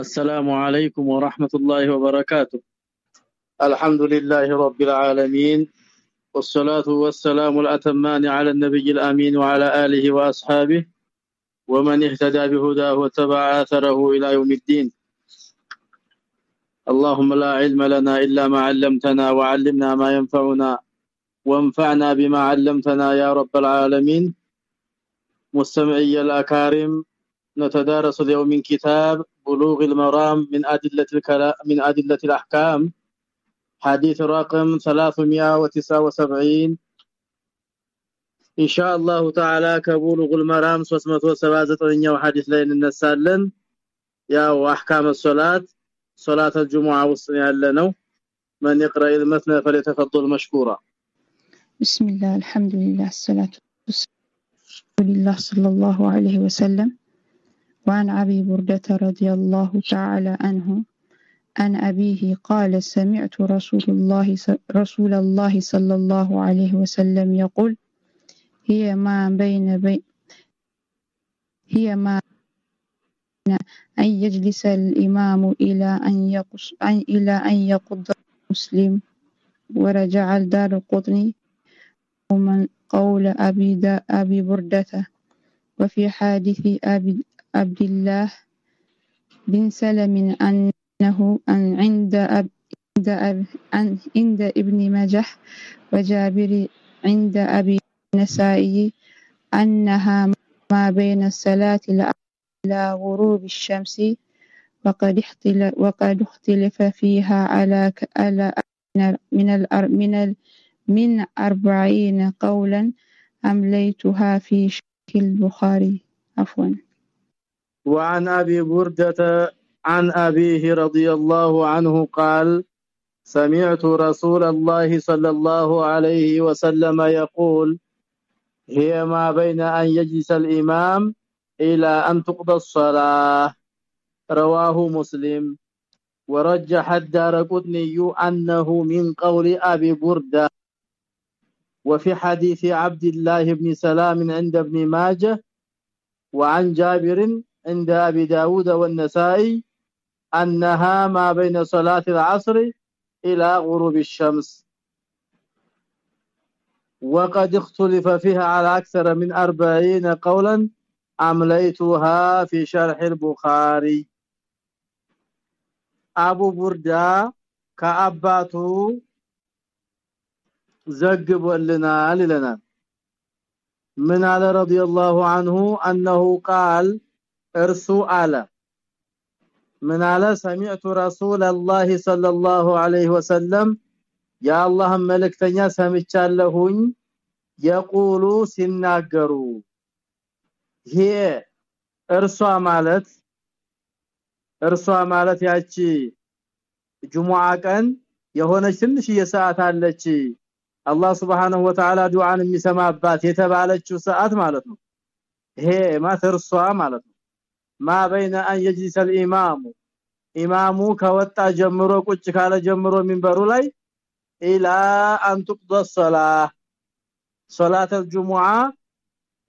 السلام عليكم ورحمة الله وبركاته. الحمد لله رب العالمين والصلاة والسلام الأتمان على النبي الأمين وعلى آله وأصحابه ومن اهتدى بهداه وتبع اثره إلى يوم الدين. اللهم لا علم لنا إلا ما علمتنا وعلمنا ما ينفعنا وانفعنا بما علمتنا يا رب العالمين. مستمعي الأكارم نتدارس اليوم من كتاب بلوغ المرام من أدلة الكلام من أدلة الأحكام حديث رقم 379 إن شاء الله تعالى كبلوغ المرام 379ኛው ሐዲስ ላይ እንነሳለን ያው احكام الصلاه صلاه الجمعه ውስጥ ያለነው من يقرأ المثنى فليتفضل مشكورا بسم الله الحمد لله الصلاة والسلام لله صلى الله عليه وسلم وعن أبي بردة رضي الله تعالى عنه عن أبيه قال سمعت رسول الله رسول الله صلى الله عليه وسلم يقول هي ما بين بي هي ما أن يجلس الإمام إلى أن يقص إلى أن يقض مسلم ورجع الدار ومن قول أبي, أبي بردة. وفي حادث أبي عبد الله بن سلم أنه أن عند أب عند, أب عند ابن مجح وجابر عند أبي النسائي أنها ما بين الصلاة إلى غروب الشمس وقد اختلف, وقد اختلف فيها على على من ال من من أربعين قولا أمليتها في شك البخاري عفوا وعن أبي بردة عن أبيه رضي الله عنه قال سمعت رسول الله صلى الله عليه وسلم يقول هي ما بين أن يجلس الإمام إلى أن تقضى الصلاة رواه مسلم. ورجح الدار قطني أنه من قول أبي بردة وفي حديث عبد الله بن سلام عند ابن ماجه وعن جابر عند أبي داود والنسائي أنها ما بين صلاة العصر إلى غروب الشمس وقد اختلف فيها على أكثر من أربعين قولا أمليتها في شرح البخاري أبو بردة كأباته ዘግቦልናል ይለናል من على رضي الله عنه انه قال እርሱ አለ من على سمعت رسول الله صلى الله عليه وسلم يا الله መልእክተኛ ሰምቻለሁኝ የቁሉ ሲናገሩ ይሄ እርሷ ማለት እርሷ ማለት ያቺ ጁሙአ ቀን የሆነች ትንሽ የሰዓት አለች አላህ Subhanahu Wa Ta'ala ዱዓን የሚሰማባት የተባለችው ሰዓት ማለት ነው ይሄ ማተርሷ ማለት ነው ማ በይነ አን يجلس الامام ኢማሙ ከወጣ ጀምሮ ቁጭ ካለ ጀምሮ ሚንበሩ ላይ ኢላ አን تقضى الصلاه ሶላተ ጁሙዓ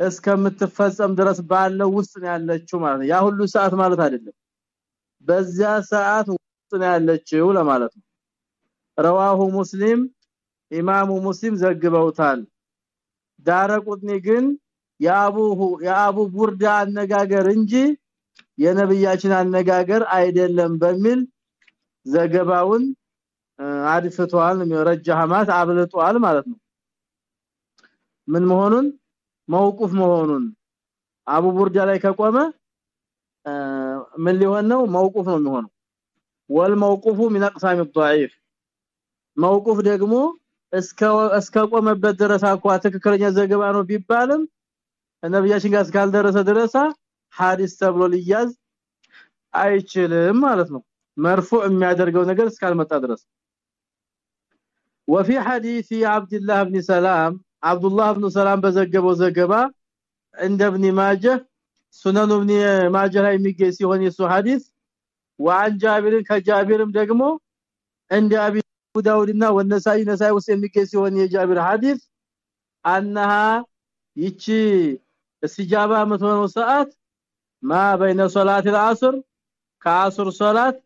እስከምትፈጸም ድረስ ባለው ውስጥ ነው ያለችው ማለት ነው ያ ሁሉ ሰዓት ማለት አይደለም በዚያ ሰዓት ውስጥ ነው ያለችው ለማለት ነው ረዋሁ ሙስሊም ኢማሙ ሙስሊም ዘግበውታል ዳረቁጥኒ ግን ያቡሁ ያቡ ቡርዳ አነጋገር እንጂ የነብያችን አነጋገር አይደለም በሚል ዘገባውን አድፍቷል ረጃሃማት አብልጧል ማለት ነው ምን መሆኑን መውቁፍ መሆኑን አቡ ቡርዳ ላይ ከቆመ ምን ሊሆን ነው መውቁፍ ነው የሚሆነው ወልመውቁፉ من اقسام الضعيف መውቁፍ ደግሞ እስከ እስከ ቆመበት ድረስ አኳ ትክክለኛ ዘገባ ነው ቢባልም ነብያችን ጋር እስካልደረሰ ድረስ ሐዲስ ተብሎ ሊያዝ አይችልም ማለት ነው። مرفوع የሚያደርገው ነገር እስካልመጣ ድረስ። وفي حديث عبد الله بن سلام عبد الله بن سلام በዘገበው ዘገባ እንደ ابن ماجه سنن ابن ماجه ላይ የሚገኝ ሲሆን የሱ ሐዲስ وعن جابر ከጃቢርም ደግሞ እንደ አቢ ዳውድና ወነሳይ ነሳይ ውስጥ የሚገኝ ሲሆን የጃቢር ሐዲስ አንሃ ይቺ እስጃባ መተው ሰዓት ማ በይነ ሶላት العصر ከአሱር ሶላት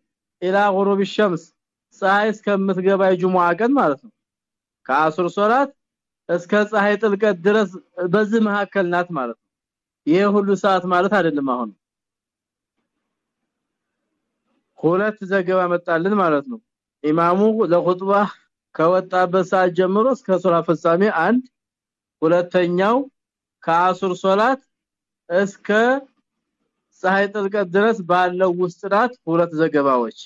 ኢላ غروب الشمس ፀሐይ እስከምትገባ የጁሙዓ ቀን ማለት ነው ከአሱር ሶላት እስከ ፀሐይ ጥልቀት ድረስ በዚህ መካከል ናት ማለት ነው ይሄ ሁሉ ሰዓት ማለት አይደለም አሁን ሁለት ዘገባ መጣልን ማለት ነው ኢማሙ ለኹጥባ ከወጣበት ሰዓት ጀምሮ እስከ ሱራ ፍጻሜ አንድ ሁለተኛው ከአሱር ሶላት እስከ ፀሐይ ጥልቀት ድረስ ባለው ውስጥ ናት ሁለት ዘገባዎች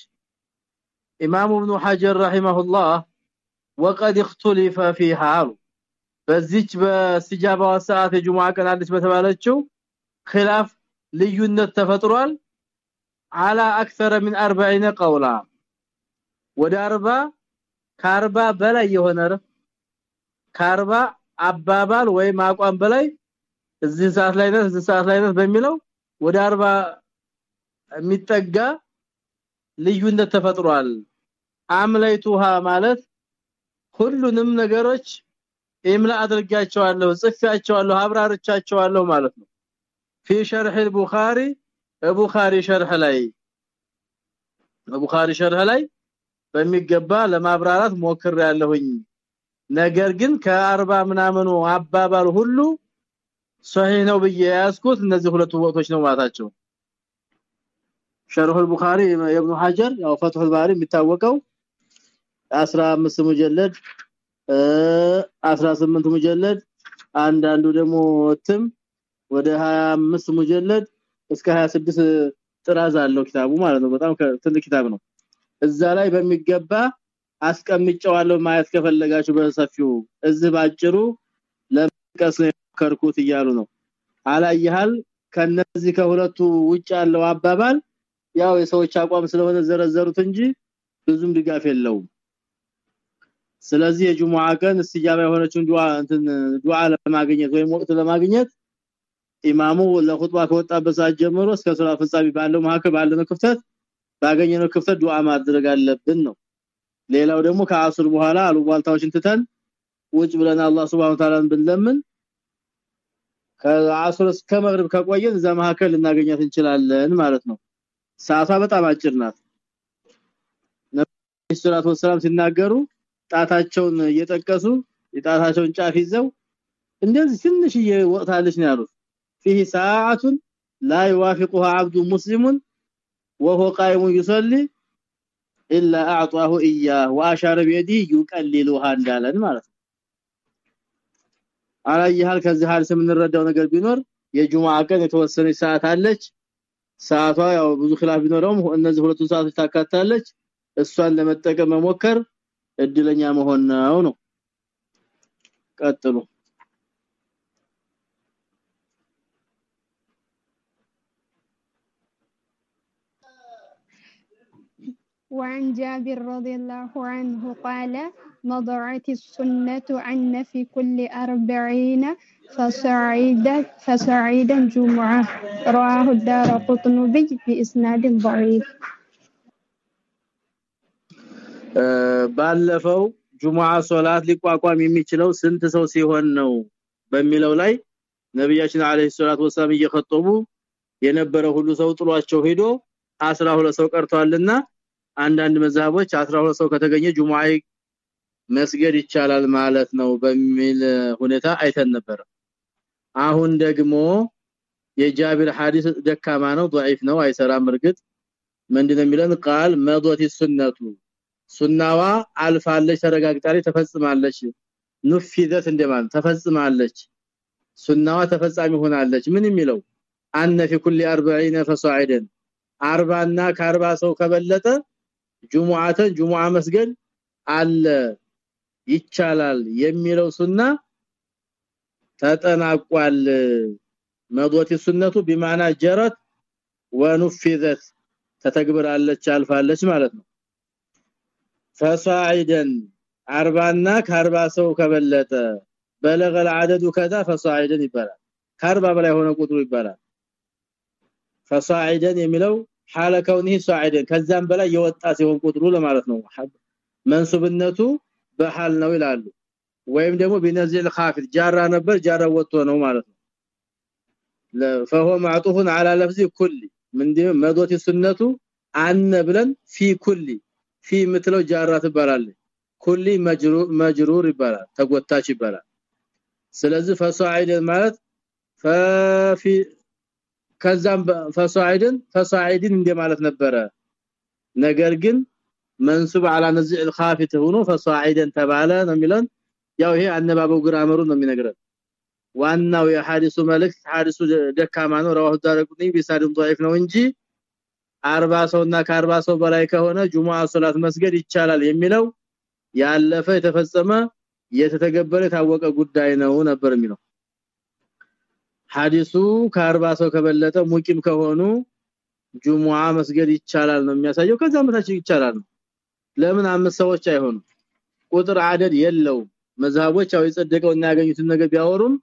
ኢማሙ ኢብኑ ሐጀር ረሂመሁላህ وقد اختلف فيها በዚች በስጃባዋ ሰዓት የጁሙዓ ቀን አለች በተባለችው خلاف ልዩነት ተፈጥሯል على اكثر من 40 قولا ወደ 40 ከ40 በላይ የሆነ ከ40 አባባል ወይ ማቋም በላይ እዚህ ሰዓት ላይ ነው እዚህ ሰዓት ላይ ነው በሚለው ወደ 40 የሚጠጋ ልዩነት ተፈጥሯል አምለይቱሃ ማለት ሁሉንም ነገሮች ኢምላ አድርጋቸዋለሁ ጽፌያቸዋለሁ አብራርቻቸዋለሁ ማለት ነው في شرح البخاري البخاري شرح ላይ البخاري شرح ላይ በሚገባ ለማብራራት ሞክር ያለሁኝ ነገር ግን ከ40 ምናምኑ አባባል ሁሉ ሶሂህ ነው ብዬ ያስኩት እነዚህ ሁለቱ ወቅቶች ነው ማለታቸው شرح البخاري ابن حجر ያው فتح الباري የሚታወቀው 15 ሙጀለድ 18 ሙጀለድ አንዳንዱ ደግሞ እትም ወደ 25 ሙጀለድ እስከ 26 ጥራዝ አለው ኪታቡ ማለት ነው በጣም ትልቅ ኪታብ ነው እዛ ላይ በሚገባ አስቀምጨዋለሁ ማየት ከፈለጋችሁ በሰፊው እዚህ ባጭሩ ለቀስ ከርኩት እያሉ ነው። አላየሃል? ከነዚህ ከሁለቱ ውጭ ያለው አባባል ያው የሰዎች አቋም ስለሆነ ዘረዘሩት እንጂ ብዙም ድጋፍ የለውም። ስለዚህ የጁሙዓ ቀን እስቲጃባ የሆነችውን ዱዓ እንትን ዱዓ ለማግኘት ወይም ወቅት ለማግኘት ኢማሙ ለኹጥባ ከወጣበት ሰዓት ጀምሮ እስከ ሱራ ፍጻሜ ባለው መካከል ባለው ክፍተት ባገኘነው ክፍተት ዱዓ ማድረግ አለብን ነው። ሌላው ደግሞ ከአሱር በኋላ አሉባልታዎችን ትተን ውጭ ብለን አላህ Subhanahu Ta'ala ብንለምን ከአሱር እስከ መግሪብ ከቆየን እዛ መካከል ልናገኛት እንችላለን ማለት ነው ሰዓቷ በጣም አጭር ናት ነብዩ ሰለላሁ ዐለይሂ ሲናገሩ ጣታቸውን እየጠቀሱ የጣታቸውን ጫፍ ይዘው እንደዚህ ትንሽዬ ወቅታለች ነው ያሉት فيه ساعه لا يوافقها عبد مسلم وهو قائم يصلي الا اعطاه اياه واشار بيده يقللها እንዳለን ማለት ነው አላየሃል ከዚህ ሐዲስ የምንረዳው ነገር ቢኖር የጁማዓ ቀን የተወሰነች ሰዓት አለች ሰዓቷ ያው ብዙ خلاف ቢኖረውም እነዚህ ሁለቱ ሰዓቶች ታካታለች እሷን ለመጠቀም መሞከር እድለኛ መሆን ነው ነው ቀጥሉ وعن جابر رضي الله عنه قال مضعت السنة عن في كل أربعين فصعيدا فصعيدا جمعة رواه الدار قطنبي بإسناد ضعيف ባለፈው ጁሙዓ ሶላት ሊቋቋም የሚችለው ስንት ሰው ሲሆን ነው በሚለው ላይ ነብያችን አለይሂ ሰላቱ ወሰለም እየከተቡ የነበረ ሁሉ ሰው ጥሏቸው ሄዶ 12 ሰው ቀርቷልና አንዳንድ መዛቦች 12 ሰው ከተገኘ ጁሙዓ መስገድ ይቻላል ማለት ነው በሚል ሁኔታ አይተን ነበር አሁን ደግሞ የጃቢር ሐዲስ ደካማ ነው ضعيف ነው አይሰራም እርግጥ ምንድነው የሚለን ቃል መዶት ሱነቱ ሱናዋ አልፋለች ተረጋግጣለች ተፈጽማለች ኑፊዘት እንደማለት ተፈጽማለች ሱናዋ ተፈጻሚ ሆናለች ምን የሚለው አነ في كل 40 فصاعدا 40 እና ከ40 ሰው ከበለጠ ጁሙዓተን ጁሙዓ መስገድ አለ ይቻላል የሚለው ሱና ተጠናቋል። መضوت السنه بمعنى جرت ونفذت ተተግብራለች አልፋለች ማለት ነው። فصاعدا 40 እና ከ40 ሰው ከበለጠ በለغ العدد كذا فصاعدا ይባላል። ከ40 በላይ ሆነ ቁጥሩ ይባላል። فصاعدا የሚለው حال كونه صاعدا ከዛም በላይ የወጣ ሲሆን ቁጥሩ ለማለት ነው። መንሱብነቱ በሐል ነው ይላሉ ወይም ደግሞ ቢነዚል ኻፊድ ጃራ ነበር ጃራ ወጥቶ ነው ማለት ነው فهو معطوف على لفظ كل من مدوت السنه አነ ብለን ፊ ኩሊ ፊ ምትለው ጃራ ትባላለች ኩሊ መጅሩር መጅሩር ይባላል ተጎታች ይባላል ስለዚህ ፈሷዒድን ማለት ፈፊ ከዛም ፈሷዒድን ፈሷዒድን እንደ ማለት ነበረ ነገር ግን መንሱብ على نزع الخافت ሆኖ ፈሷዒድን ተባለ ነው የሚለን ያው ይሄ አነባበው ግራመሩ ነው የሚነግረን ዋናው የሐዲሱ መልእክት ሐዲሱ ደካማ ነው ረዋሁ ዳረቁኒ ቢሳድም ضعيف ነው እንጂ 40 ሰውና ከ40 ሰው በላይ ከሆነ ጁሙአ ሶላት መስገድ ይቻላል የሚለው ያለፈ የተፈጸመ የተተገበረ የታወቀ ጉዳይ ነው ነበር የሚለው ሐዲሱ ከ40 ሰው ከበለጠ ሙቂም ከሆኑ ጁሙአ መስገድ ይቻላል ነው የሚያሳየው ከዛ መታች ይቻላል ለምን አምስት ሰዎች አይሆኑ ቁጥር አደድ የለው መዛቦች ያው የጸደቀው እና ያገኙትን ነገር ቢያወሩም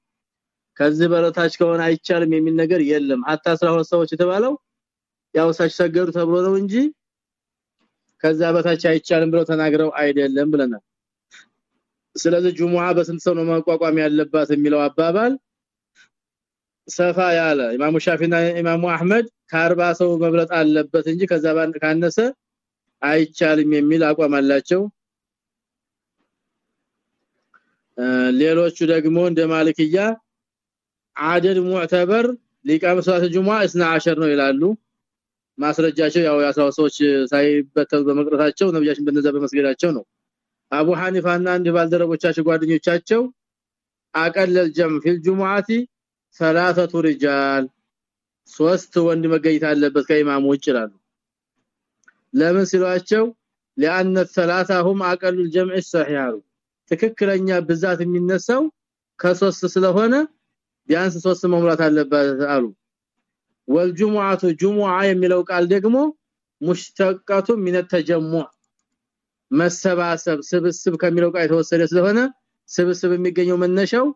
ከዚህ በረታች ከሆነ አይቻልም የሚል ነገር የለም። hatta 12 ሰዎች የተባለው ያው ሰገዱ ተብሎ ነው እንጂ ከዛ በታች አይቻልም ብለው ተናግረው አይደለም ብለናል። ስለዚህ ጁሙአ በስንት ሰው ነው መቋቋም ያለባት የሚለው አባባል ሰፋ ያለ። ኢማሙ ሻፊና ኢማሙ አህመድ ከ40 ሰው መብለጥ አለበት እንጂ ከዛ ካነሰ አይቻልም የሚል አቋም አላቸው። ሌሎቹ ደግሞ እንደ ማልክያ አደድ ሙዕተበር ሊቃም ጁሙአ 12 ነው ይላሉ። ማስረጃቸው ያው ያሳው ሰዎች ሳይበተሉ በመቅረታቸው ነብያችን በነዛ በመስገዳቸው ነው። አቡ ሐኒፋና አንድ ባልደረቦቻቸው ጓደኞቻቸው አቀለል ጀም ፊል ጁሙአቲ ሰላተቱ ሪጃል ሶስት ወንድ መገኘት አለበት ከኢማሙ ይላሉ ለምን ሲሏቸው لان الثلاثه هم اقل الجمع الصحيح ትክክለኛ ብዛት የሚነሳው ከሶስት ስለሆነ ቢያንስ ሶስት መሙላት አለበት አሉ ወልጁሙአቱ ጁሙአ የሚለው ቃል ደግሞ ሙሽተቀቱ ሚነ ተጀሙዕ መሰባሰብ ስብስብ ከሚለው ቃል የተወሰደ ስለሆነ ስብስብ የሚገኘው መነሻው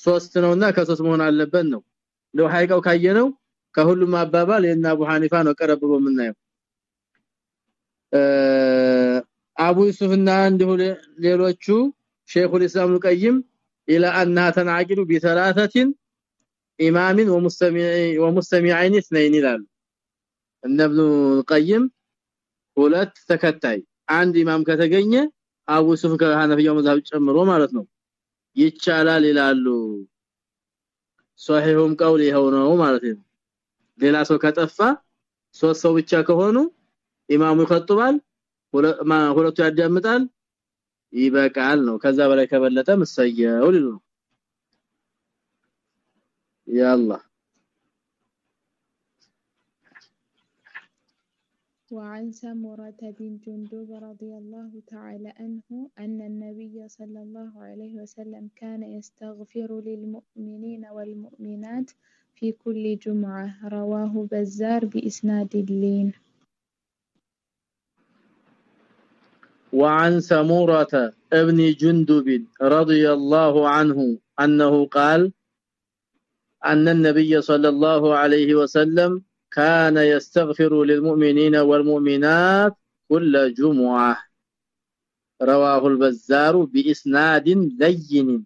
ሶስት ነውና ከሶስት መሆን አለበት ነው ለው ሐይቀው ካየነው ከሁሉም አባባል የና አቡ ሐኒፋ ነው ቀረብቦ የምናየው አቡ ዩሱፍና እንዲሁ ሌሎቹ ሼኹል ኢስላም ቀይም الى انها تنعقد بثلاثه امام ومستمع ومستمعين اثنين ይላል እነ ቀይም ሁለት ተከታይ አንድ ኢማም ከተገኘ አቡ ዩሱፍ ከሐነፊያው መዛብ ጨምሮ ማለት ነው። ይቻላል ይላሉ። ሷሂሁም ቀውል ይሆነው ማለት ነው። ሌላ ሰው ከጠፋ ሶስት ሰው ብቻ ከሆኑ ኢማሙ ይخطባል ሁለቱ ያዳምጣል ይበቃል ነው። ከዛ በላይ ከበለጠ መሰየው ሊሉ ነው። ያላ وعن سمرة بن جندب رضي الله تعالى عنه أن النبي صلى الله عليه وسلم كان يستغفر للمؤمنين والمؤمنات في كل جمعة رواه بزار بإسناد اللين وعن سمورة ابن جندب رضي الله عنه أنه قال أن النبي صلى الله عليه وسلم كان يستغفر للمؤمنين والمؤمنات كل جمعة. رواه البزار بإسناد لين.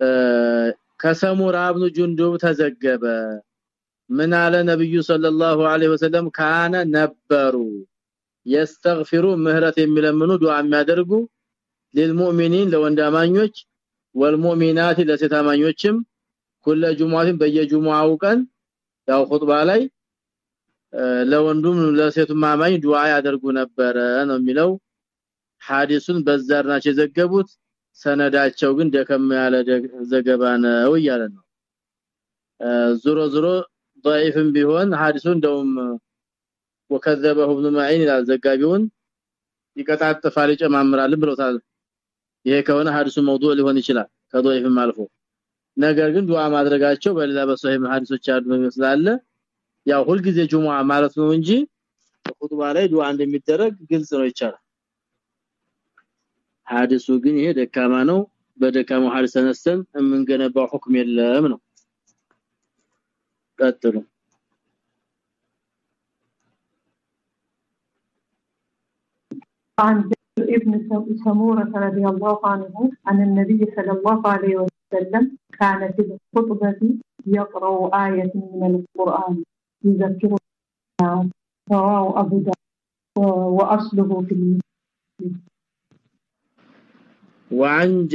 آه، كسمر ابن جندب تزجب. من على النبي صلى الله عليه وسلم كان نبروا يستغفሩ ምህረት የሚለምኑ ዱዓ የሚያደርጉ للمؤمنين ለወንዳማኞች والمؤمنات ለሴታማኞችም ኩለ ጁሙዓትን በየጁሙዓው ቀን ያው ኹጥባ ላይ ለወንዱም ለሴቱም አማኝ ዱዓ ያደርጉ ነበር ነው የሚለው። ሐዲሱን በዛር ናቸው የዘገቡት። ሰነዳቸው ግን ደከም ያለ ዘገባ ነው እያለ ነው። ዙሮ ዙሮ ضعيفም ቢሆን ሐዲሱ እንደውም وكذبه ابن معين ይላል ዘጋቢውን። ይቀጣጥፋል ይጨማምራል ብሎታል። ይሄ ከሆነ ሐዲሱ موضوع ሊሆን ይችላል ከዶይፍም አልፎ። ነገር ግን ዱዓ ማድረጋቸው በሌላ በሶሂህ ሐዲሶች አሉ ይመስላል ያው ሁልጊዜ ጁሙዓ ማለት ነው እንጂ ኹጥባ ላይ ዱዓ እንደሚደረግ ግልጽ ነው ይቻላል። ሐዲሱ ግን ይሄ ደካማ ነው በደካማው ሐዲስ ተነስተን የምንገነባው ሁክም የለም ነው። ቀጥሉ። عن ابن سمورة رضي الله عنه أن النبي صلى الله عليه وسلم كان في الخطبة يقرأ آية من القرآن يذكر رواه أبو داود وأصله في وعن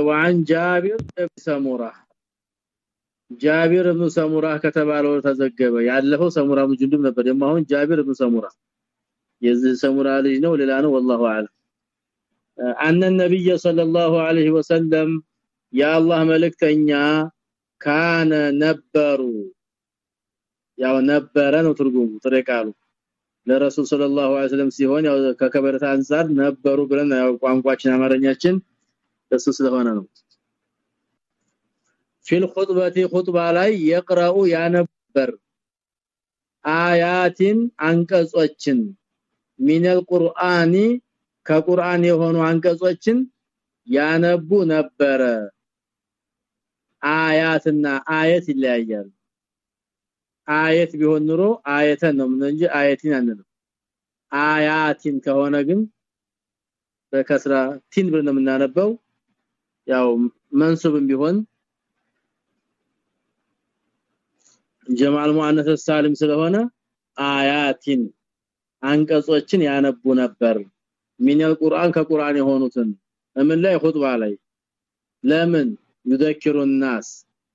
وعن جابر بن سمره ጃቢር ኢብኑ ሰሙራ ከተባለው ተዘገበ ያለፈው ሰሙራ ሙጅንዱም ነበር የማሁን ጃቢር ኢብኑ ሰሙራ የዚህ ሰሙራ ልጅ ነው ሌላ ነው والله اعلم ان النبي صلى الله عليه وسلم يا الله መልእክተኛ ካነ ነበሩ ያው ነበረ ነው ትርጉሙ ጥሬ ቃሉ ለረሱል ሰለላሁ ዐለይሂ ወሰለም ሲሆን ያው ከከበረታ አንፃር ነበሩ ብለን ያው ቋንቋችን አማርኛችን እሱ ስለሆነ ነው في الخطبه خطبه ላይ يقرأ ያነበር አያቲን አንቀጾችን من القرآن ከቁርአን የሆኑ አንቀጾችን ያነቡ ነበረ። آيات ና آية ይለያያል آية ቢሆን ኑሮ آيةً ነው እንጂ آيةٍ አንልም። آياتٍ ከሆነ ግን በ كسرة ቲን ብለን የምናነበው። ያው منصوب ም ቢሆን ጀማል ሙአነስ ሳሊም ስለሆነ አያቲን አንቀጾችን ያነቡ ነበር። ሚን ቁርአን ከቁርአን የሆኑትን እምን ላይ? ኹጥባ ላይ። ለምን يذكر الناس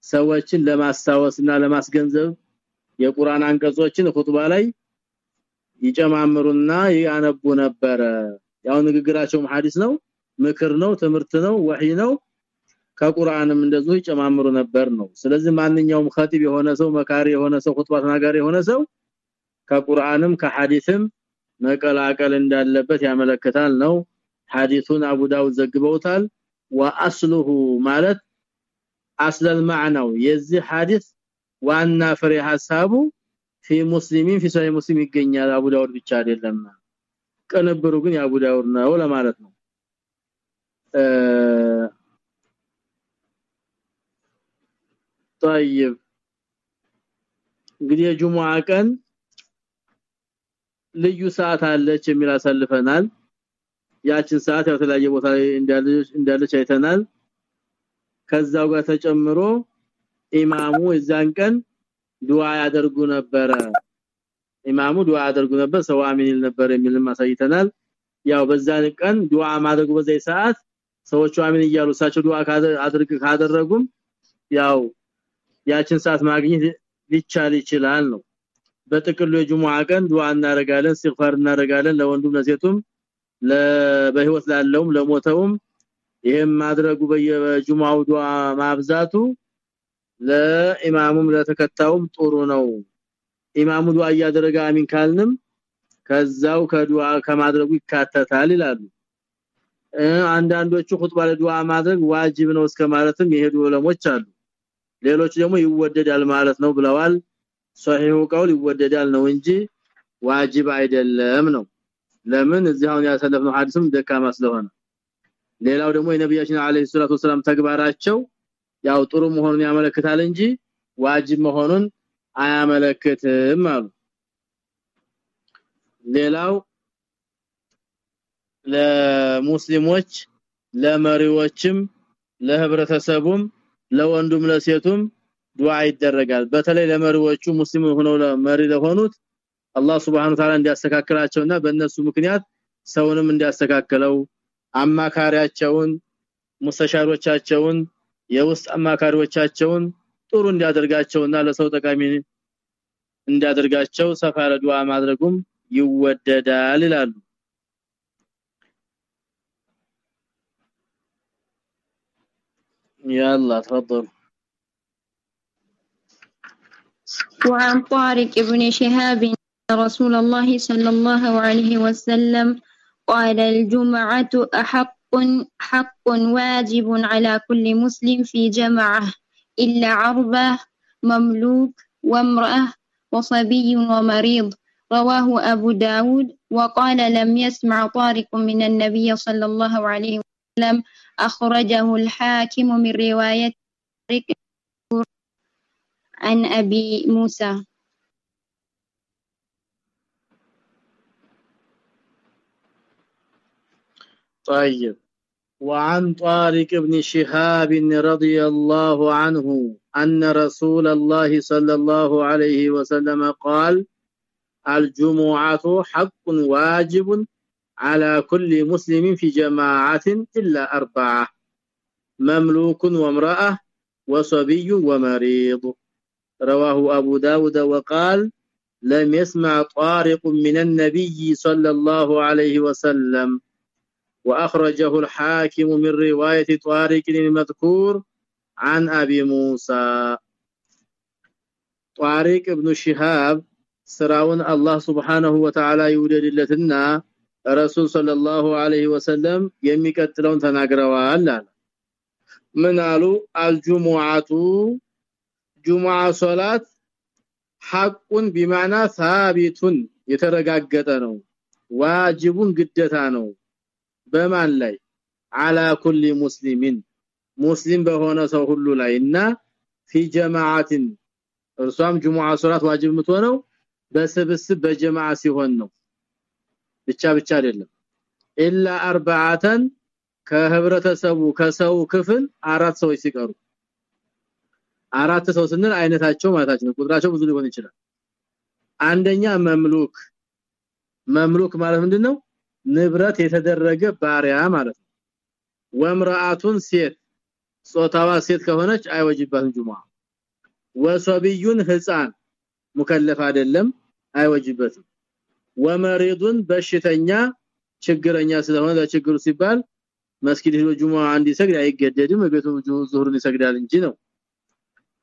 ሰዎችን ለማስታወስና ለማስገንዘብ የቁርአን አንቀጾችን ኹጥባ ላይ ይጨማምሩና ያነቡ ነበር ያው ንግግራቸውም ሐዲስ ነው ምክር ነው ትምህርት ነው ወህይ ነው። ከቁርአንም እንደዚህ ይጨማምሩ ነበር ነው። ስለዚህ ማንኛውም ኸጢብ የሆነ ሰው መካሪ የሆነ ሰው ኹጥባ ተናጋሪ የሆነ ሰው ከቁርአንም ከሐዲስም መቀላቀል እንዳለበት ያመለክታል ነው ሐዲሱን አቡ ዳውድ ዘግበውታል ወአስሉሁ ማለት አስለል ማዕናው የዚህ ሐዲስ ዋና ፍሬ ሐሳቡ في ሙስሊሚን في ሰሂህ ሙስሊም ይገኛል አቡ ዳውድ ብቻ አይደለም ቅንብሩ ግን የአቡ ዳውድ ነው ለማለት ነው طيب እንግዲህ የጁሙአ ቀን ልዩ ሰዓት አለች የሚል አሳልፈናል። ያችን ሰዓት ያው ተለያየ ቦታ እንዳለች እንዳለች አይተናል። ከዛው ጋር ተጨምሮ ኢማሙ እዛን ቀን ዱዓ ያደርጉ ነበረ። ኢማሙ ዱዓ ያደርጉ ነበር ሰው አሚን ነበር የሚልም አሳይተናል። ያው በዛን ቀን ዱዓ ማድረጉ በዛይ ሰዓት ሰዎቹ አሚን እያሉ እሳቸው ዱዓ አድርግ ካደረጉም ያው ያችን ሰዓት ማግኘት ሊቻል ይችላል ነው በጥቅሉ የጁሙአ ቀን ዱዓ እናረጋለን ኢስቲግፋር እናረጋለን ለወንዱም ለሴቱም ለበህይወት ላለውም ለሞተውም። ይሄም ማድረጉ በየጁሙአው ዱዓ ማብዛቱ ለኢማሙም ለተከታውም ጥሩ ነው። ኢማሙ ዱዓ እያደረገ አሚን ካልንም ከዛው ከዱዓ ከማድረጉ ይካተታል ይላሉ። አንዳንዶቹ ኹጥባ ለዱዓ ማድረግ ዋጅብ ነው እስከ ማለትም የሄዱ ዑለሞች አሉ። ሌሎች ደግሞ ይወደዳል ማለት ነው ብለዋል ሷሂሁ ቀውል ይወደዳል ነው እንጂ ዋጅብ አይደለም ነው። ለምን? እዚያውን ያሰለፍነው ሐዲስም ደካማ ስለሆነ። ሌላው ደግሞ የነብያችን አለይሂ ሰላቱ ወሰለም ተግባራቸው ያው ጥሩ መሆኑን ያመለክታል እንጂ ዋጅብ መሆኑን አያመለክትም አሉ። ሌላው ለሙስሊሞች ለመሪዎችም ለህብረተሰቡም ለወንዱም ለሴቱም ዱዓ ይደረጋል በተለይ ለመሪዎቹ ሙስሊም ሆነው ለመሪ ለሆኑት አላህ Subhanahu Ta'ala እንዲያስተካክላቸውና በእነሱ ምክንያት ሰውንም እንዲያስተካክለው አማካሪያቸውን ሙስተሻሮቻቸውን የውስጥ አማካሪዎቻቸውን ጥሩ እንዲያደርጋቸውና ለሰው ጠቃሚ እንዲያደርጋቸው ሰፋ ያለ ዱዓ ማድረጉም ይወደዳል ይላሉ يلا تفضل وعن طارق بن شهاب رسول الله صلى الله عليه وسلم قال الجمعة أحق حق واجب على كل مسلم في جمعة إلا عربة مملوك وامرأة وصبي ومريض. رواه أبو داود. وقال لم يسمع طارق من النبي صلى الله عليه وسلم أخرجه الحاكم من رواية عن أبي موسى. طيب. وعن طارق بن شهاب رضي الله عنه أن رسول الله صلى الله عليه وسلم قال الجمعة حق واجب على كل مسلم في جماعة إلا أربعة مملوك وامرأة وصبي ومريض. رواه أبو داود وقال لم يسمع طارق من النبي صلى الله عليه وسلم وأخرجه الحاكم من رواية طارق المذكور عن أبي موسى طارق ابن شهاب ስራውን አላህ Subhanahu Wa Ta'ala ይውደድለትና ረሱል ሰለላሁ ዐለይሂ ወሰለም የሚቀጥለውን ተናግረዋል አለ ምን አሉ አልጁሙዓቱ ጁሙዓ ሶላት ሐቁን ቢማና ሳቢቱን የተረጋገጠ ነው። ዋጅቡን ግደታ ነው። በማን ላይ? አላ ኩሊ ሙስሊሚን። ሙስሊም በሆነ ሰው ሁሉ ላይና ፊ ጀማዓትን እርሷም ጁሙዓ ሶላት ዋጅብ የምትሆነው በስብስብ በጀማዓ ሲሆን ነው። ብቻ ብቻ አይደለም። ኢላ አርባዓተን ከህብረተሰቡ ከሰው ክፍል አራት ሰዎች ሲቀሩ አራት ሰው ስንል አይነታቸው ማለታችን ነው። ቁጥራቸው ብዙ ሊሆን ይችላል። አንደኛ መምሉክ። መምሉክ ማለት ምንድነው? ንብረት የተደረገ ባሪያ ማለት ነው። ወምራአቱን ሴት። ጾታዋ ሴት ከሆነች አይወጅባትም ጁሙአ። ወሰቢዩን ህፃን። ሙከለፍ አይደለም አይወጅበትም። ወመሪዱን በሽተኛ ችግረኛ ስለሆነ ለችግሩ ሲባል መስጊድ ሄዶ ጁሙአ እንዲሰግድ አይገደድም ቤቱ ዙሁርን ይሰግዳል እንጂ ነው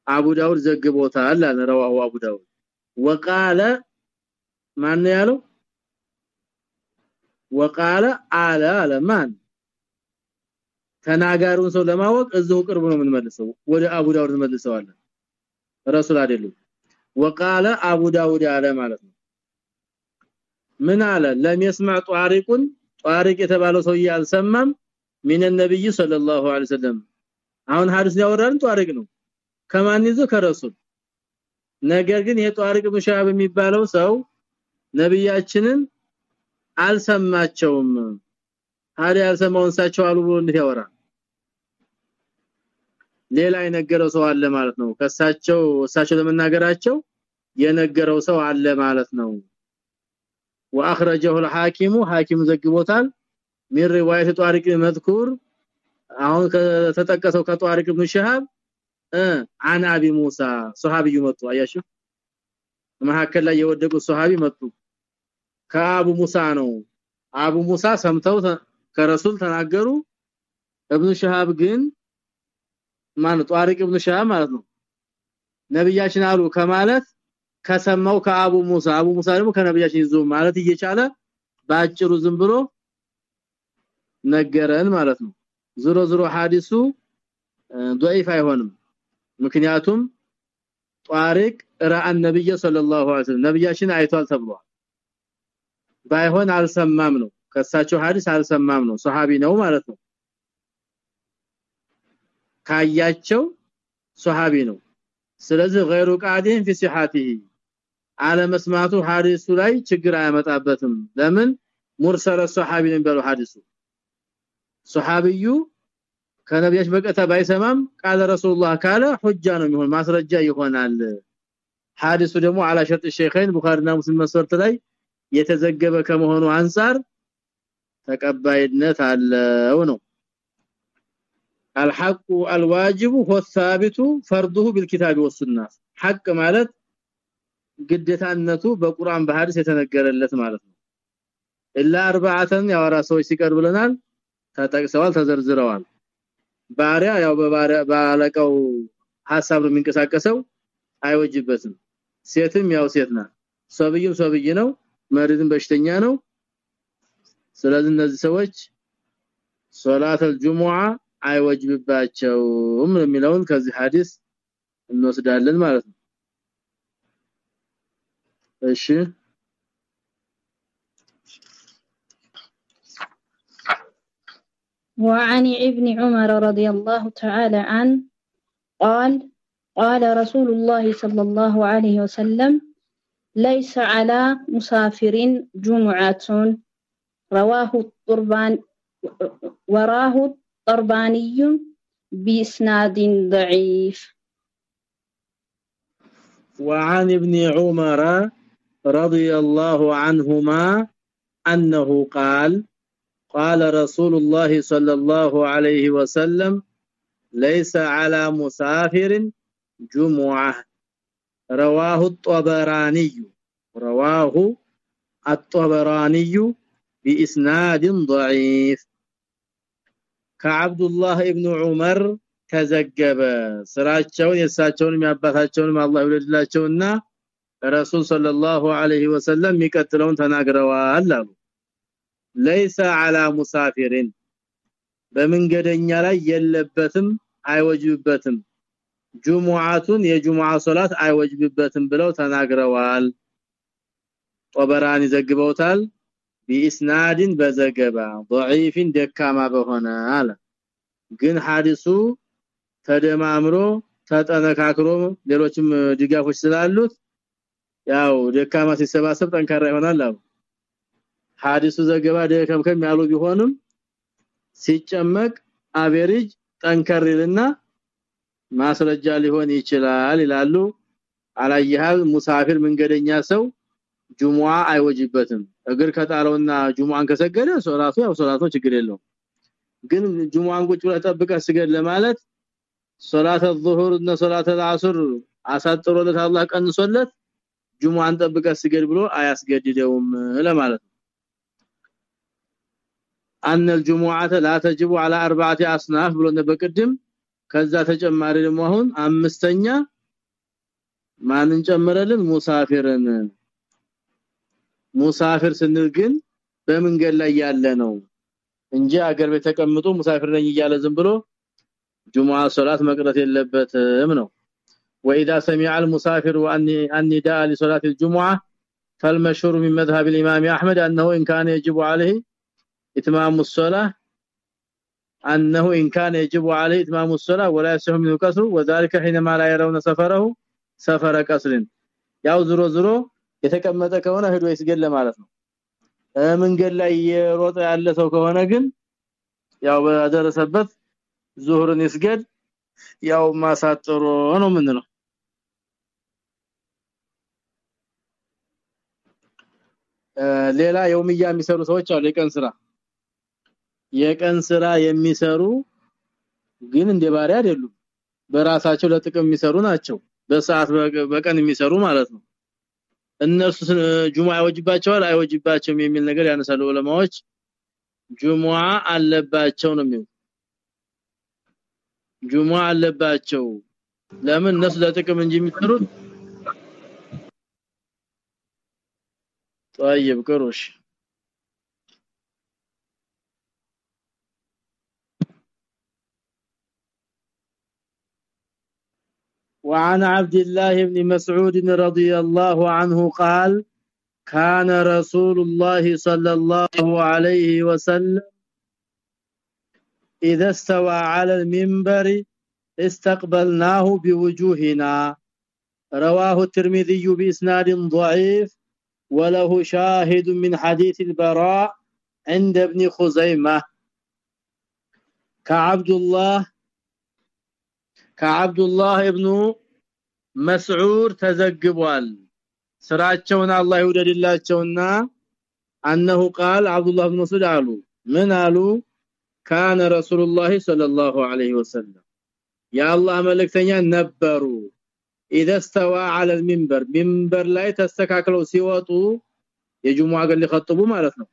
አቡ ዳውድ ዘግቦታል አለ ረዋሁ አቡ ዳውድ ወቃለ ማን ያለው ወቃለ አለ አለ ማን ተናጋሩን ሰው ለማወቅ እዚሁ ቅርብ ነው የምንመልሰው ወደ አቡ ዳውድ እንመልሰዋለን ረሱል አይደሉም ወቃለ አቡ ዳውድ አለ ማለት ነው ምን አለ ለም يسمع طارق طارق የተባለው ሰው ያልሰማም من النبي صلى الله عليه وسلم አሁን ሐዲስ ያወራን ጧሪቅ ነው ከማን ይዞ ከረሱል ነገር ግን የጧሪቅ ሙሻብ የሚባለው ሰው ነብያችንን አልሰማቸውም ታዲያ ያልሰማውን ሳቸው አሉ ብሎ እንዴት ያወራል ሌላ የነገረው ሰው አለ ማለት ነው ከሳቸው እሳቸው ለመናገራቸው የነገረው ሰው አለ ማለት ነው واخرجه الحاكم حاكم ዘግቦታል من روايه طارق المذكور አሁን ከተጠቀሰው ከጧሪቅ ኢብኑ ሸሃብ አን አቢ ሙሳ ሱሐቢዩ መጡ አያችሁ መሐከል ላይ የወደቁ ሱሐቢ መጡ ከአቡ ሙሳ ነው አቡ ሙሳ ሰምተው ከረሱል ተናገሩ ኢብኑ ሸሃብ ግን ማን ጧሪቅ ኢብኑ ሸሃብ ማለት ነው ነብያችን አሉ ከማለት ከሰማው ከአቡ ሙሳ አቡ ሙሳ ደግሞ ከነብያችን ይዞ ማለት እየቻለ ባጭሩ ዝም ብሎ ነገረን ማለት ነው ዝሮ ዝሮ ሐዲሱ ضعيف አይሆንም ምክንያቱም ጧሪቅ ራአ ነብይ ሰለላሁ ዐለይሂ ወሰለም ነብያችን አይቷል ተብሏል ባይሆን አልሰማም ነው ከሳቸው ሐዲስ አልሰማም ነው ሱሐቢ ነው ማለት ነው ካያቸው ሱሐቢ ነው ስለዚህ غير قادين في صحته አለመስማቱ ሐዲሱ ላይ ችግር አያመጣበትም ለምን ሙርሰለ ሱሐቢ ነው የሚባለው ሐዲሱ ሱሐቢዩ ከነብያች በቀታ ባይሰማም ቃለ ረሱላህ ካለ ሁጃ ነው የሚሆን ማስረጃ ይሆናል ሐዲሱ ደግሞ አላ ሸርጥ ሸይኸይን ቡኻሪና ሙስሊም መስፈርት ላይ የተዘገበ ከመሆኑ አንፃር ተቀባይነት አለው ነው الحق الواجب هو الثابت فرضه بالكتاب والسنه حق ማለት ግዴታነቱ በቁርአን በሐዲስ የተነገረለት ማለት ነው ኢላ አርባዓተን ያወራ ሰዎች ሲቀር ብለናል ተጠቅሰዋል ተዘርዝረዋል ባሪያ ያው በባሪያ ባለቀው ሐሳብ ነው የሚንቀሳቀሰው። አይወጅበትም። ሴትም ያው ሴት ናት። ሶብይም ሶብይ ነው። መሪድም በሽተኛ ነው። ስለዚህ እነዚህ ሰዎች ሶላት አልጁሙዓ አይወጅብባቸውም የሚለውን ከዚህ ሐዲስ እንወስዳለን ማለት ነው። እሺ وعن ابن عمر رضي الله تعالى عنه قال قال رسول الله صلى الله عليه وسلم ليس على مسافر جمعة. رواه الطربان وراه الطرباني بإسناد ضعيف. وعن ابن عمر رضي الله عنهما أنه قال قال رسول الله صلى الله عليه وسلم ليس على مسافر جمعة رواه الطبراني رواه الطبراني بإسناد ضعيف كعبد الله ابن عمر ተዘገበ ስራቸውን የሳቸውን የሚያባታቸውን አላህ ይወደድላቸውና ረሱል ሰለላሁ ዐለይሂ ወሰለም የሚቀጥለውን ተናግረዋል አሉ ليس على مسافر በመንገደኛ ላይ የለበትም አይወጅብበትም ጁሙዓቱን የጁሙዓ ሶላት አይወጅብበትም ብለው ተናግረዋል ጦበራኒ ዘግበውታል ቢኢስናድን በዘገባ ضعيف ደካማ በሆነ አለ ግን ሐዲሱ ተደማምሮ ተጠነካክሮ ሌሎችም ድጋፎች ስላሉት ያው ደካማ ሲሰባሰብ ጠንካራ ይሆናል አሉ ሐዲሱ ዘገባ ደከምከም ያሉ ቢሆንም ሲጨመቅ average ጠንከር ይልና ማስረጃ ሊሆን ይችላል ይላሉ። አላየሃል? ሙሳፊር መንገደኛ ሰው ጁሙአ አይወጅበትም። እግር ከጣለውና ጁሙአን ከሰገደ ሶላቱ ያው ሶላቱ ችግር የለውም። ግን ጁሙአን ቁጭ ብለህ ጠብቀህ ስገድ ለማለት ሶላተ ዙሁር እና ሶላተ አስር አሳጥሮለት አላህ ቀንሶለት ጁሙአን ጠብቀህ ስገድ ብሎ አያስገድደውም ለማለት ነው። ان الجمعه لا تجب على اربعه اصناف ብሎ በቅድም ከዛ ተጨማሪ ደግሞ አሁን አምስተኛ ማንን ጨመረልን ሙሳፊርን ሙሳፊር ስንል ግን በመንገድ ላይ ያለ ነው እንጂ አገር ቤት ተቀምጦ ሙሳፊር ነኝ እያለ ዝም ብሎ ጁሙአ ሶላት መቅረት የለበትም ነው واذا سمع المسافر النداء لصلاه الجمعه فالمشهور من مذهب الامام احمد انه ان كان يجب عليه اتمام الصلاه انه ان كان يجب عليه اتمام الصلاه ولا يصح منه قصر وذلك حينما لا يرون سفره سفر قصر ያው ዝሮ ዝሮ የተቀመጠ ከሆነ ሄዶ ይስገድ ለማለት ነው መንገድ ላይ የሮጠ ያለ ሰው ከሆነ ግን ያው በደረሰበት ዙህርን ይስገድ ያው ማሳጥሮ ነው ምን ነው ሌላ የውምያ የሚሰሩ ሰዎች አሉ የቀን ስራ የቀን ስራ የሚሰሩ ግን እንደ ባሪያ አይደሉም በራሳቸው ለጥቅም የሚሰሩ ናቸው በሰዓት በቀን የሚሰሩ ማለት ነው እነሱ ጁሙአ አይወጅባቸዋል አይወጅባቸውም የሚል ነገር ያነሳሉ ዑለማዎች ጁሙአ አለባቸው ነው የሚሉ ጁሙአ አለባቸው ለምን እነሱ ለጥቅም እንጂ የሚሰሩት طيب ቅሩሽ وعن عبد الله بن مسعود رضي الله عنه قال كان رسول الله صلى الله عليه وسلم إذا استوى على المنبر استقبلناه بوجوهنا. رواه الترمذي بإسناد ضعيف وله شاهد من حديث البراء عند ابن خزيمة. كعبد الله ከአብዱላህ ኢብኑ መስዑር ተዘግቧል። ስራቸውን አላህ ይውደድላቸውና انه قال عبد الله بن مسعود አሉ። ምን አሉ? كان رسول الله صلى الله عليه وسلم يا الله መልእክተኛ ነበሩ። اذا استوى على المنبر منبر ላይ ተስተካክለው ሲወጡ የጁሙአ ገል ሊخطቡ ማለት ነው።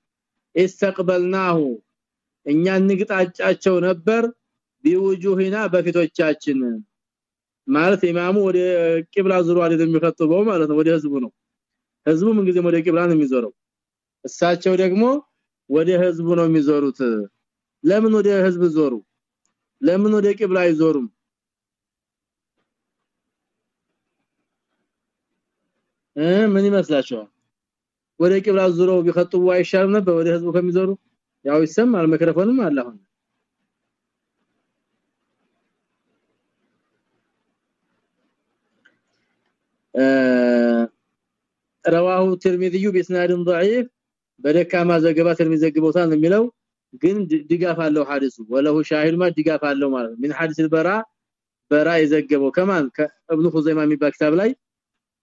استقبلناه እኛ ንግጣጫቸው ነበር። ቢውጁህና በፊቶቻችን ማለት ኢማሙ ወደ ቂብላ ዙሩ አይደለም የሚፈጥበው ማለት ነው። ወደ ህዝቡ ነው። ህዝቡ ምን ጊዜ ወደ ቂብላ ነው የሚዞረው። እሳቸው ደግሞ ወደ ህዝቡ ነው የሚዞሩት። ለምን ወደ ህዝብ ዞሩ? ለምን ወደ ቂብላ አይዞሩም? እ ምን ይመስላችኋል? ወደ ቂብላ ዙረው ቢخطቡ አይሻልም ነበር? ወደ ህዝቡ ከሚዞሩ? ያው ይሰማል መክረፎንም አለ አሁን رواه الترمذي باسناد ضعيف በደካማ ዘገባ ተርሚዝ ዘግቦታል የሚለው ግን ድጋፍ አለው ሐዲሱ ወለሁ ሻሂድ ማ ድጋፍ አለው ማለት ምን ሐዲስ በራ በራ የዘገበው ከማን? ከኢብኑ ኹዘይማ የሚባል kitab ላይ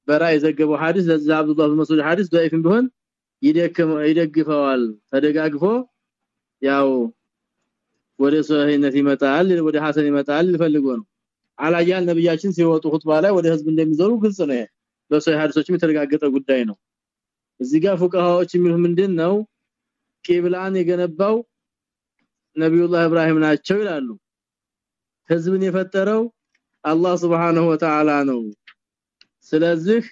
በራ የዘገበው ሐዲስ ለዛ አብዱላህ መስዑድ ሐዲስ ضعيفም ቢሆን ይደግፈዋል። ተደጋግፎ ያው ወደ ሶሂነት ይመጣል ወደ ሐሰን ይመጣል ፈልጎ ነው። አላያል ነብያችን ሲወጡ ኹጥባ ላይ ወደ ህዝብ እንደሚዘሩ ግልጽ ነው። በሶሂህ ሐዲሶችም የተረጋገጠ ጉዳይ ነው። እዚህ ጋር ፉቃሃዎች የሚሉት ምንድነው? ቂብላን የገነባው ነብዩላህ ኢብራሂም ናቸው ይላሉ። ህዝብን የፈጠረው አላህ Subhanahu Wa Ta'ala ነው። ስለዚህ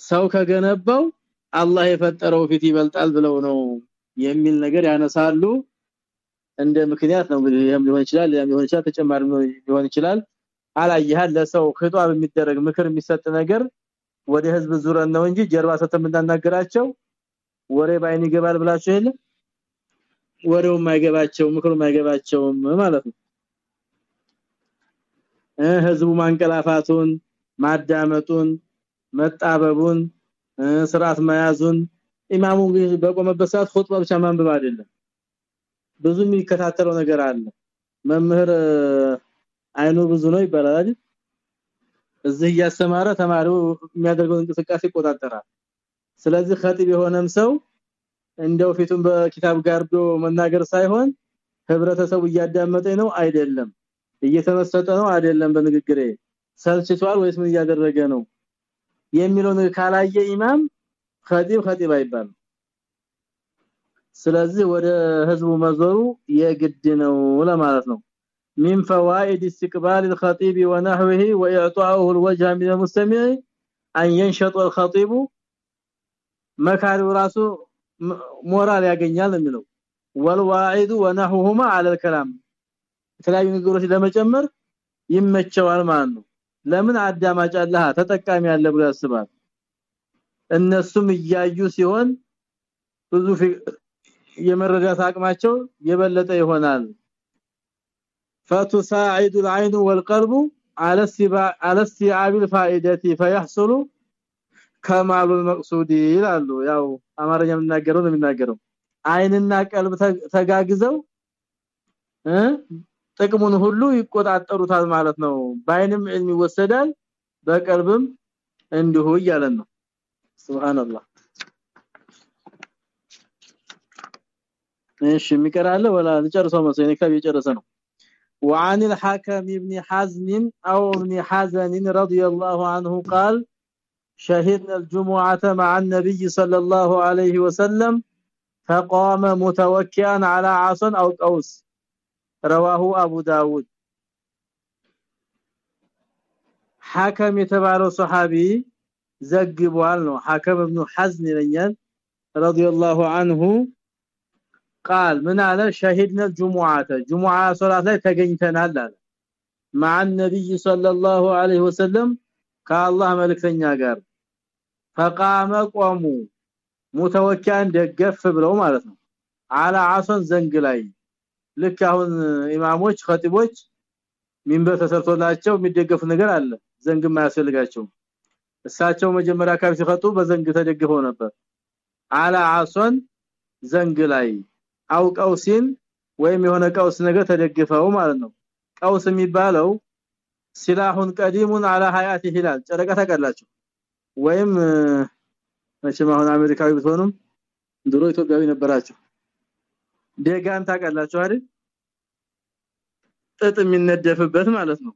ሰው ከገነባው አላህ የፈጠረው ፊት ይበልጣል ብለው ነው የሚል ነገር ያነሳሉ እንደ ምክንያት ነው እንግዲህ ይሄም ሊሆን ይችላል ያም ሊሆን ይችላል ተጨማሪ ሊሆን ይችላል። አላየሃል ለሰው ኺጧብ የሚደረግ ምክር የሚሰጥ ነገር ወደ ህዝብ ዙረን ነው እንጂ ጀርባ ሰተም እንዳናገራቸው ወሬ ባይን ይገባል ብላችሁ የለ ወሬው ማይገባቸው ምክሩ ማይገባቸውም ማለት ነው። ህዝቡ ማንቀላፋቱን ማዳመጡን መጣበቡን ስርዓት መያዙን ኢማሙ በቆመበት ሰዓት ኹጥባ ብቻ ማንበብ አይደለም ብዙ የሚከታተለው ነገር አለ። መምህር አይኑ ብዙ ነው ይባላል እዚህ እያስተማረ ተማሪው የሚያደርገው እንቅስቃሴ ይቆጣጠራል። ስለዚህ ኸጢብ የሆነም ሰው እንደው ፊቱን በኪታብ ጋርዶ መናገር ሳይሆን ህብረተሰቡ እያዳመጠ ነው አይደለም? እየተመሰጠ ነው አይደለም? በንግግሬ ሰልችቷል ወይስ ምን እያደረገ ነው? የሚለውን ካላየ ኢማም ኸጢብ ኸጢብ አይባል ስለዚህ ወደ ህዝቡ መዞሩ የግድ ነው ለማለት ነው من فوائد استقبال الخطيب ونحوه واعطائه الوجه من المستمع ان ينشط الخطيب መካሪው ራሱ ሞራል ያገኛል የሚለው ወልዋዒዱ ወነሁሁማ على الكلام የተለያዩ ነገሮች ለመጨመር ይመቸዋል ማለት ነው ለምን አዳማጭ አለህ ተጠቃሚ ያለ ብሎ ያስባል እነሱም እያዩ ሲሆን ብዙ የመረዳት አቅማቸው የበለጠ ይሆናል فتساعد العين والقلب على استيعاب على استيعاب الفائده فيحصل كمال المقصود ይላሉ ያው አማርኛ የምናገረው ነው የሚናገረው አይንና ቀልብ ተጋግዘው እ ጥቅሙን ሁሉ ይቆጣጠሩታል ማለት ነው በአይንም ዒልም ይወሰዳል በቀልብም እንዲሁ እያለን ነው ሱብሃንአላህ እሺ የሚቀራለ ወላ ልጨርሰው መሰለኝ ከብ የጨረሰ ነው وعن الحكم ابن حزم او ابن حزن رضي الله عنه قال شهدنا الجمعة مع النبي صلى الله عليه وسلم فقام متوكئا على عصا او قوس رواه ابو داود حكم የተባለው ሱሐቢ ዘግቧል ነው حكم ابن حزم ይለኛል رضي الله عنه قال من على شهدنا الجمعه جمعه صلاه ላይ ተገኝተናል አለ مع النبي صلى الله عليه وسلم ከአላህ መልእክተኛ ጋር فقام قوموا متوكئا ደገፍ ብለው ማለት ነው على عصن ዘንግ ላይ ልክ አሁን ኢማሞች ኸጢቦች ሚንበር ተሰርቶላቸው የሚደገፉ ነገር አለ ዘንግ ማያስፈልጋቸው እሳቸው መጀመሪያ አካባቢ ሲፈጡ በዘንግ ተደግፈው ነበር አላ አሶን ዘንግ ላይ አው ቀውሲን ወይም የሆነ ቀውስ ነገር ተደግፈው ማለት ነው። ቀውስ የሚባለው ሲላሁን ቀዲሙን አላ ሀያት ይላል። ጨረቃ ታቀላችሁ ወይም መቼም አሁን አሜሪካዊ ብትሆኑም ድሮ ኢትዮጵያዊ ነበራችሁ። ደጋን ታቀላችሁ አይደል? ጥጥ የሚነደፍበት ማለት ነው።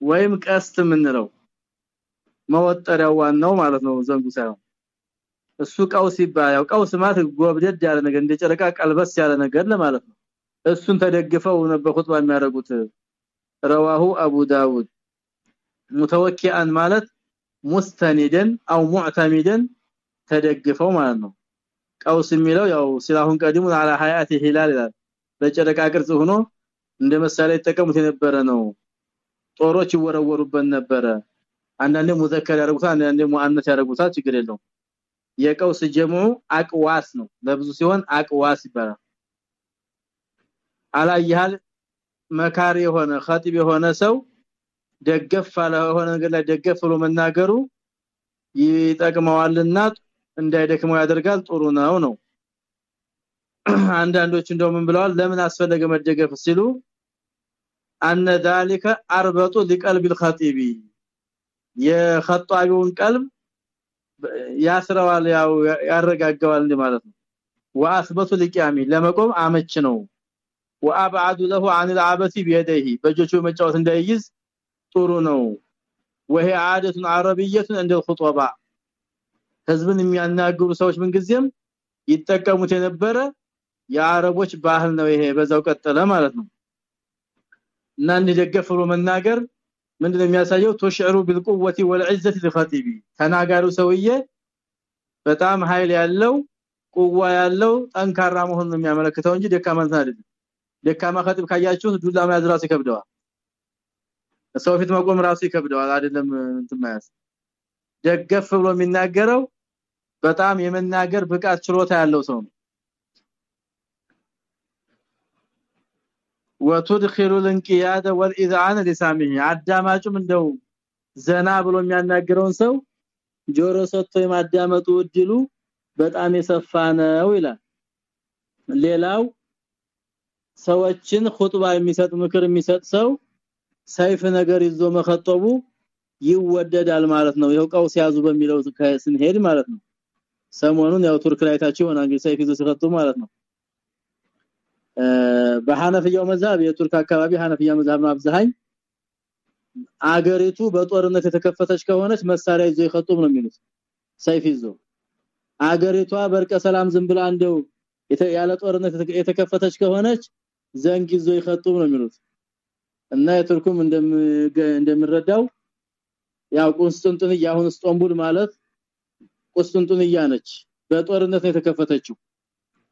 ወይም ቀስት የምንለው መወጠሪያው ዋናው ማለት ነው። ዘንጉ ሳይሆን እሱ ቀውስ ይባላል። ቀውስ ማለት ጎብደድ ያለ ነገር እንደ ጨረቃ ቀልበስ ያለ ነገር ለማለት ነው። እሱን ተደግፈው ነበር ኹጥባ የሚያደርጉት ረዋሁ አቡ ዳውድ። ሙተወኪአን ማለት ሙስተኒደን አው ሙዕተሚደን ተደግፈው ማለት ነው። ቀውስ የሚለው ያው ሲላሁን ቀዲሙን አላ ሀያት ሂላል ይላል። በጨረቃ ቅርጽ ሆኖ እንደ መሳሪያ ይጠቀሙት የነበረ ነው። ጦሮች ይወረወሩበት ነበረ። አንዳንዴ ሙዘከር ያደርጉታል አንዳንዴ ሙአነስ ያደርጉታል ችግር የለውም የቀውስ ጀሙ አቅዋስ ነው ለብዙ ሲሆን አቅዋስ ይባላል አላየሃል መካሪ የሆነ ኸጢብ የሆነ ሰው ደገፍ አለ ሆነ ነገር ላይ ደገፍ ብሎ መናገሩ ይጠቅመዋልና እንዳይደክመው ያደርጋል ጥሩ ነው ነው አንዳንዶች እንደው ምን ብለዋል ለምን አስፈለገ መደገፍ ሲሉ አነ ذلك اربط لقلب الخطيب የኸጧቢውን ቀልብ ያስረዋል ያው ያረጋጋዋል ማለት ነው ወአስበቱ ለቂያሚ ለመቆም አመች ነው ወአብዓዱ له عن العبث بيديه በጆቹ መጫወት እንዳይይዝ ጥሩ ነው وهي عاده عربيه عند الخطباء ህዝብን የሚያናግሩ ሰዎች ምን ጊዜም ይጠቀሙት የነበረ የአረቦች ባህል ነው ይሄ በዛው ቀጠለ ማለት ነው እና እንደደገፈሩ መናገር ምንድነው የሚያሳየው ተሽዕሩ بالقوه والعزه لخطيبي ተናጋሪው ሰውዬ በጣም ኃይል ያለው ቁዋ ያለው ጠንካራ መሆኑን ነው የሚያመለክተው እንጂ ደካማ አይደለም ደካማ ኸጢብ ካያችሁ ዱላ መያዝ ራሱ ይከብደዋል ሰው ፊት መቆም ራሱ ይከብደዋል አይደለም እንትን ማለት ደገፍ ብሎ የሚናገረው በጣም የመናገር ብቃት ችሎታ ያለው ሰው ነው ወትድخل الانقياد والاذعان لسامعه አዳማጩም እንደው ዘና ብሎ የሚያናግረውን ሰው ጆሮ ሰጥቶ የማዳመጡ እድሉ በጣም የሰፋ ነው ይላል። ሌላው ሰዎችን ኹጥባ የሚሰጥ ምክር የሚሰጥ ሰው ሰይፍ ነገር ይዞ መከጠቡ ይወደዳል ማለት ነው። ይኸው ቀውስ ያዙ በሚለው ስንሄድ ማለት ነው። ሰሞኑን ያው ቱርክ ላይታችሁ ሆነ ሰይፍ ይዞ ሲከጡ ማለት ነው። በሐነፍያው መዝሐብ የቱርክ አካባቢ ሐነፍያ መዝሐብ ነው አብዛኝ አገሪቱ በጦርነት የተከፈተች ከሆነች መሳሪያ ይዞ ይخطብ ነው የሚሉት። ሰይፍ ይዞ አገሪቷ በርቀ ሰላም ዝም እንደው ያለ ጦርነት የተከፈተች ከሆነች ዘንግ ይዞ ይخطብ ነው የሚሉት። እና የቱርኩም እንደም እንደምረዳው ያው ቁስጥንጥንያ አሁን እስጦንቡል ማለት ቁስጥንጥንያ ነች። በጦርነት ነው የተከፈተችው።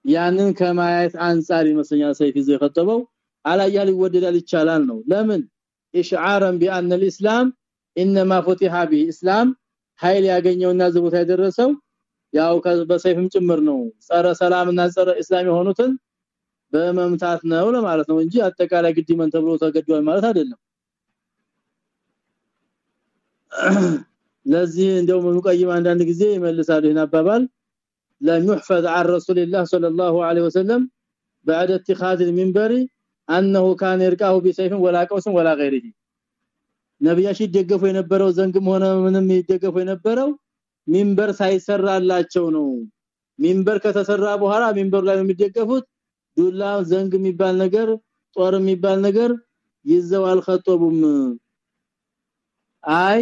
ያንን ከማየት አንፃር ይመስለኛል ሰይፍ ይዞ የከተበው አላያል ይወደዳል ይቻላል ነው ለምን ኢሽዓራን بان الاسلام انما فتح به اسلام ኃይል ያገኘውና ዝቦታ ያደረሰው ያው በሰይፍም ጭምር ነው ጸረ ሰላምና ጸረ እስላም የሆኑትን በመምታት ነው ለማለት ነው እንጂ አጠቃላይ ግዲመን ተብሎ ተገዷል ማለት አይደለም ለዚህ እንደው ሙቀይም አንዳንድ ጊዜ ይመልሳሉ ይሄን አባባል لم يحفظ عن رسول الله صلى الله عليه وسلم بعد اتخاذ المنبر انه كان يرقاه بسيف ولا قوس ولا غيره. ነብያሽ ይደገፉ የነበረው ዘንግም ሆነ ምንም ይደገፉ የነበረው ሚንበር ሳይሰራላቸው ነው ሚንበር ከተሰራ በኋላ ሚንበር ላይ የሚደገፉት ዱላ ዘንግ የሚባል ነገር ጦር የሚባል ነገር ይዘው አልከጠቡም አይ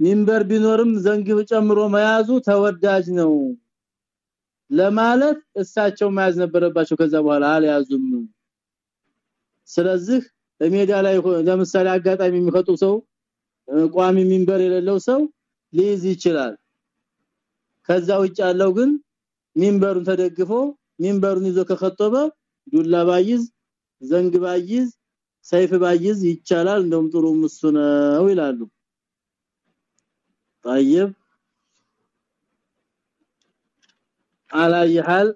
ሚንበር ቢኖርም ዘንግ ጨምሮ መያዙ ተወዳጅ ነው ለማለት እሳቸው መያዝ ነበረባቸው ከዛ በኋላ አልያዙም ስለዚህ በሜዳ ላይ ለምሳሌ አጋጣሚ የሚፈጡ ሰው ቋሚ ሚንበር የሌለው ሰው ሊይዝ ይችላል ከዛ ውጭ ያለው ግን ሚንበሩን ተደግፎ ሚንበሩን ይዞ ከከተበ ዱላ ባይዝ ዘንግ ባይዝ ሰይፍ ባይዝ ይቻላል እንደውም ጥሩ ምሱ ነው ይላሉ طيب አላየሃል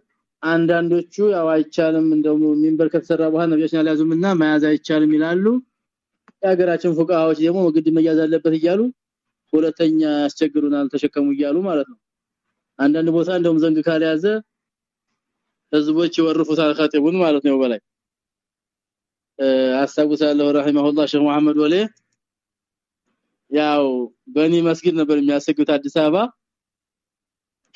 አንዳንዶቹ ያው አይቻልም እንደውም ሚንበር ከተሰራ በኋላ ነብያችን አልያዙምና መያዝ አይቻልም ይላሉ። የሀገራችን ፉቃዎች ደግሞ ግድ መያዝ አለበት እያሉ ሁለተኛ ያስቸግሩናል ተሸከሙ እያሉ ማለት ነው። አንዳንድ ቦታ እንደውም ዘንግ ካልያዘ ህዝቦች ይወርፉታል ኸጢቡን ማለት ነው። በላይ አስተጉሳለሁ ረሂመሁላህ ሼህ መሐመድ ወሌ ያው በኒ መስጊድ ነበር የሚያሰግዱት አዲስ አበባ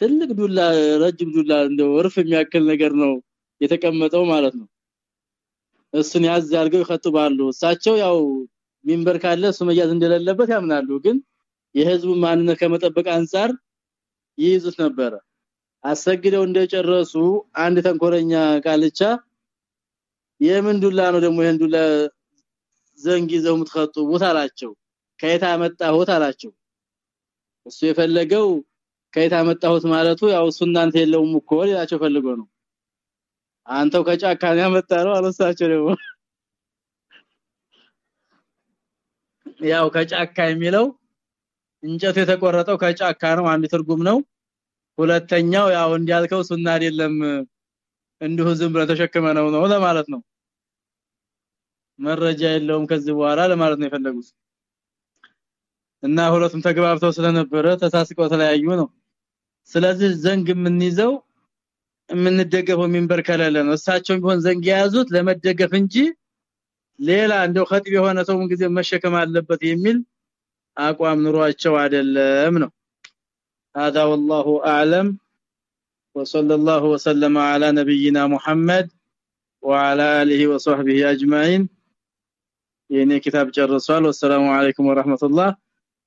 ትልቅ ዱላ ረጅም ዱላ እንደው ወርፍ የሚያክል ነገር ነው የተቀመጠው ማለት ነው። እሱን ያዝ ያርገው ይخطባሉ እሳቸው ያው ሚንበር ካለ እሱ መያዝ እንደሌለበት ያምናሉ። ግን የህዝቡ ማንነት ከመጠበቅ አንፃር ይይዙት ነበረ። አሰግደው እንደጨረሱ አንድ ተንኮረኛ ቃልቻ የምን ዱላ ነው ደግሞ ይሄን ዱላ ዘንግ ይዘው ምትخطቡት አላቸው። ከየት አመጣሁት? አላቸው። እሱ የፈለገው ከየት አመጣሁት ማለቱ ያው ሱናንተ የለውም እኮ ሊላቸው ፈልጎ ነው። አንተው ከጫካ ነው ያመጣው አለሳቸው ደግሞ ያው ከጫካ የሚለው እንጨቱ የተቆረጠው ከጫካ ነው አንድ ትርጉም ነው። ሁለተኛው ያው እንዲያልከው ሱና አይደለም እንዲሁ ዝም ብለ ተሸክመ ነው ነው ለማለት ነው። መረጃ የለውም ከዚህ በኋላ ለማለት ነው የፈለጉት። እና ሁለቱም ተግባብተው ስለነበረ ተሳስቀው ተለያዩ ነው ስለዚህ ዘንግ የምንይዘው የምንደገፈው ሚንበር ከሌለ ነው እሳቸው ቢሆን ዘንግ የያዙት ለመደገፍ እንጂ ሌላ እንደው ኸጢብ የሆነ ሰው ጊዜ መሸከም አለበት የሚል አቋም ኑሯቸው አይደለም ነው هذا والله اعلم وصلى الله وسلم على نبينا محمد وعلى اله وصحبه اجمعين የኔ ኪታብ ጨርሷል ወሰላሙ አለይኩም ወራህመቱላህ